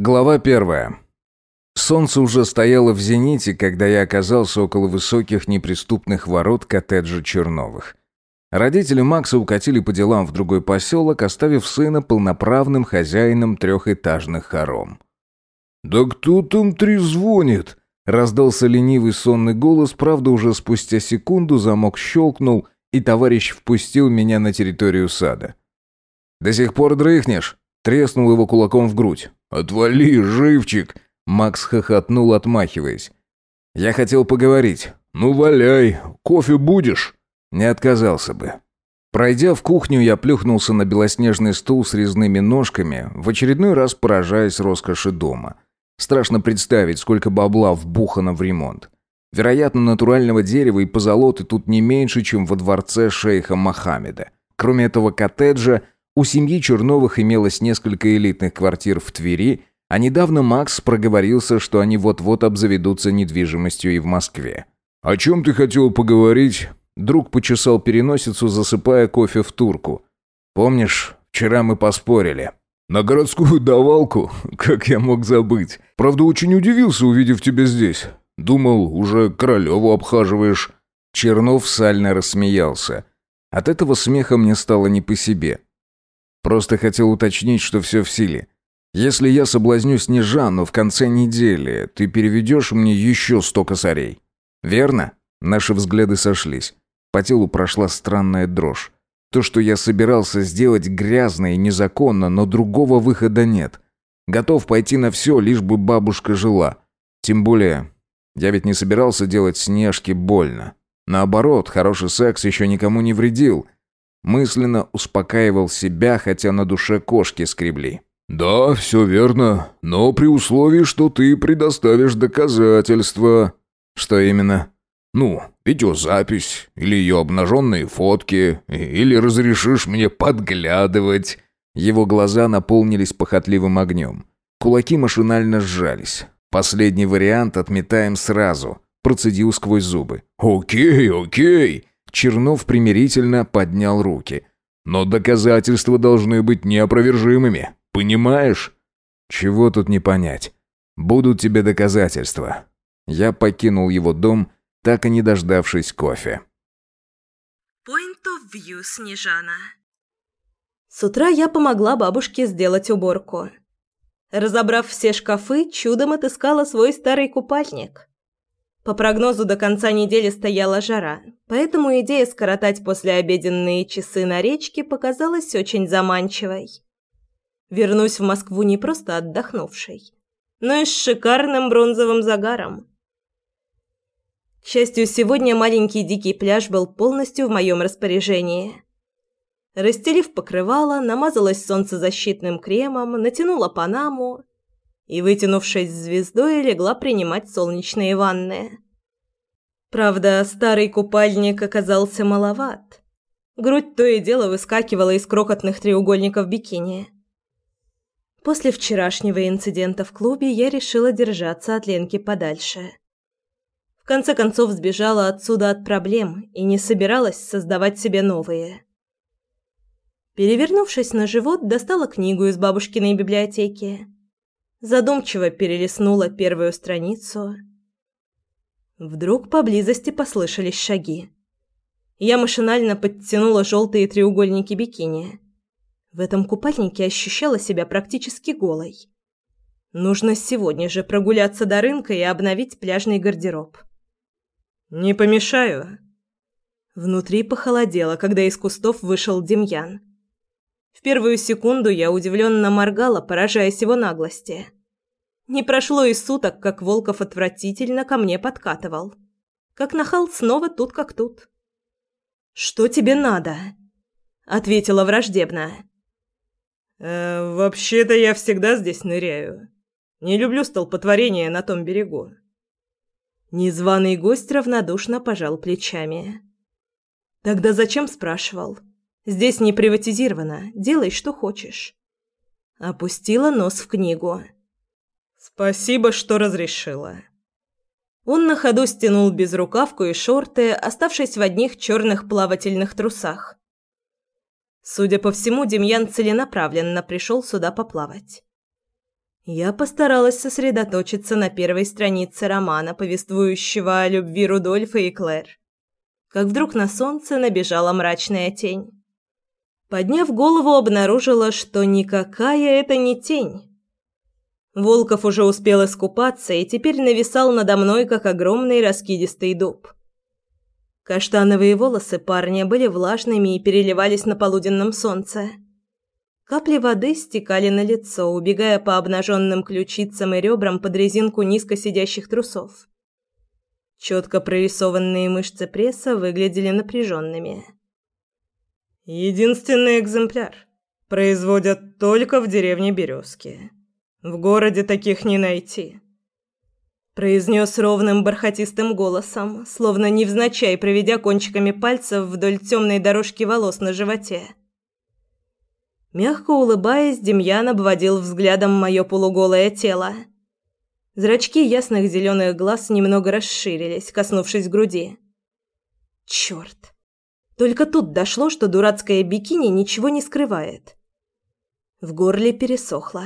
Глава первая. Солнце уже стояло в зените, когда я оказался около высоких неприступных ворот коттеджа Черновых. Родители Макса укатили по делам в другой поселок, оставив сына полноправным хозяином трехэтажных хором. «Да кто там трезвонит?» — раздался ленивый сонный голос, правда, уже спустя секунду замок щелкнул, и товарищ впустил меня на территорию сада. «До сих пор дрыхнешь?» — треснул его кулаком в грудь. «Отвали, живчик!» Макс хохотнул, отмахиваясь. «Я хотел поговорить». «Ну, валяй. Кофе будешь?» Не отказался бы. Пройдя в кухню, я плюхнулся на белоснежный стул с резными ножками, в очередной раз поражаясь роскоши дома. Страшно представить, сколько бабла вбухано в ремонт. Вероятно, натурального дерева и позолоты тут не меньше, чем во дворце шейха Мохаммеда. Кроме этого коттеджа, у семьи Черновых имелось несколько элитных квартир в Твери, а недавно Макс проговорился, что они вот-вот обзаведутся недвижимостью и в Москве. «О чем ты хотел поговорить?» Друг почесал переносицу, засыпая кофе в турку. «Помнишь, вчера мы поспорили?» «На городскую давалку? Как я мог забыть? Правда, очень удивился, увидев тебя здесь. Думал, уже Королеву обхаживаешь». Чернов сально рассмеялся. От этого смеха мне стало не по себе. Просто хотел уточнить, что все в силе. Если я соблазню Снежану в конце недели, ты переведешь мне еще сто косарей. Верно? Наши взгляды сошлись. По телу прошла странная дрожь. То, что я собирался сделать грязно и незаконно, но другого выхода нет. Готов пойти на все, лишь бы бабушка жила. Тем более, я ведь не собирался делать Снежке больно. Наоборот, хороший секс еще никому не вредил. Мысленно успокаивал себя, хотя на душе кошки скребли. «Да, все верно, но при условии, что ты предоставишь доказательства». «Что именно?» «Ну, видеозапись, или ее обнаженные фотки, или разрешишь мне подглядывать». Его глаза наполнились похотливым огнем. Кулаки машинально сжались. «Последний вариант отметаем сразу», процедил сквозь зубы. «Окей, окей», Чернов примирительно поднял руки. «Но доказательства должны быть неопровержимыми. Понимаешь?» «Чего тут не понять? Будут тебе доказательства». Я покинул его дом, так и не дождавшись кофе. Point of view, Снежана. С утра я помогла бабушке сделать уборку. Разобрав все шкафы, чудом отыскала свой старый купальник. По прогнозу до конца недели стояла жара, поэтому идея скоротать послеобеденные часы на речке показалась очень заманчивой. Вернусь в Москву не просто отдохнувшей, но и с шикарным бронзовым загаром. К счастью, сегодня маленький дикий пляж был полностью в моем распоряжении. Расстелив покрывало, намазалась солнцезащитным кремом, натянула панаму и, вытянувшись звездой, легла принимать солнечные ванны. Правда, старый купальник оказался маловат. Грудь то и дело выскакивала из крохотных треугольников бикини. После вчерашнего инцидента в клубе я решила держаться от Ленки подальше. В конце концов сбежала отсюда от проблем и не собиралась создавать себе новые. Перевернувшись на живот, достала книгу из бабушкиной библиотеки задумчиво перелистнула первую страницу. Вдруг поблизости послышались шаги. Я машинально подтянула желтые треугольники бикини. В этом купальнике ощущала себя практически голой. Нужно сегодня же прогуляться до рынка и обновить пляжный гардероб. «Не помешаю?» Внутри похолодело, когда из кустов вышел Демьян. В первую секунду я удивленно моргала, поражаясь его наглости. Не прошло и суток, как Волков отвратительно ко мне подкатывал. Как нахал снова тут как тут. «Что тебе надо?» — ответила враждебно. «Э, «Вообще-то я всегда здесь ныряю. Не люблю столпотворения на том берегу». Незваный гость равнодушно пожал плечами. «Тогда зачем?» — спрашивал. Здесь не приватизировано. Делай, что хочешь. Опустила нос в книгу. Спасибо, что разрешила. Он на ходу стянул безрукавку и шорты, оставшись в одних черных плавательных трусах. Судя по всему, Демьян целенаправленно пришел сюда поплавать. Я постаралась сосредоточиться на первой странице романа, повествующего о любви Рудольфа и Клэр. Как вдруг на солнце набежала мрачная тень. Подняв голову, обнаружила, что никакая это не тень. Волков уже успел искупаться и теперь нависал надо мной, как огромный раскидистый дуб. Каштановые волосы парня были влажными и переливались на полуденном солнце. Капли воды стекали на лицо, убегая по обнаженным ключицам и ребрам под резинку низко сидящих трусов. Четко прорисованные мышцы пресса выглядели напряженными. «Единственный экземпляр. Производят только в деревне Березки. В городе таких не найти», – произнес ровным бархатистым голосом, словно невзначай проведя кончиками пальцев вдоль темной дорожки волос на животе. Мягко улыбаясь, Демьян обводил взглядом мое полуголое тело. Зрачки ясных зеленых глаз немного расширились, коснувшись груди. Черт! Только тут дошло, что дурацкое бикини ничего не скрывает. В горле пересохло.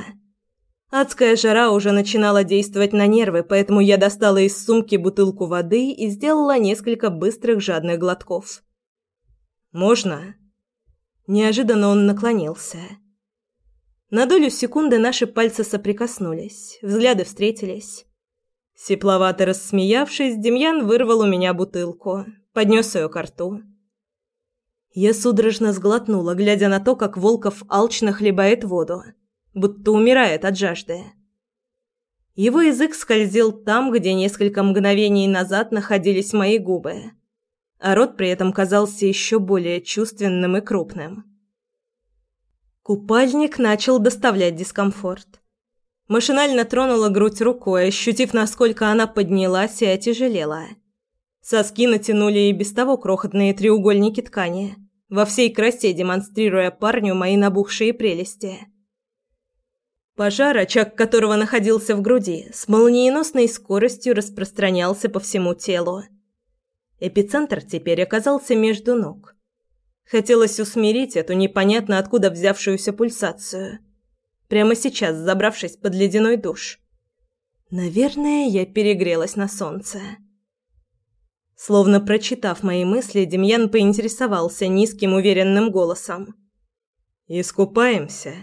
Адская жара уже начинала действовать на нервы, поэтому я достала из сумки бутылку воды и сделала несколько быстрых жадных глотков. «Можно?» Неожиданно он наклонился. На долю секунды наши пальцы соприкоснулись, взгляды встретились. Сепловато рассмеявшись, Демьян вырвал у меня бутылку, поднес ее к рту. Я судорожно сглотнула, глядя на то, как Волков алчно хлебает воду, будто умирает от жажды. Его язык скользил там, где несколько мгновений назад находились мои губы а рот при этом казался еще более чувственным и крупным. Купальник начал доставлять дискомфорт. Машинально тронула грудь рукой, ощутив, насколько она поднялась и отяжелела. Соски натянули и без того крохотные треугольники ткани, во всей красе демонстрируя парню мои набухшие прелести. Пожар, очаг которого находился в груди, с молниеносной скоростью распространялся по всему телу. Эпицентр теперь оказался между ног. Хотелось усмирить эту непонятно откуда взявшуюся пульсацию. Прямо сейчас, забравшись под ледяной душ. Наверное, я перегрелась на солнце. Словно прочитав мои мысли, Демьян поинтересовался низким уверенным голосом. «Искупаемся?»